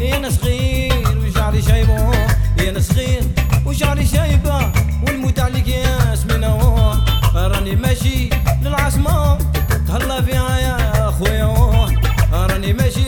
أنا صغير وشعري شايبه أنا صغير وشعري شايبة والموت عليك يا سمينة. راني ماشي للعاصمة تهلا فيها يا خويا. راني ماشي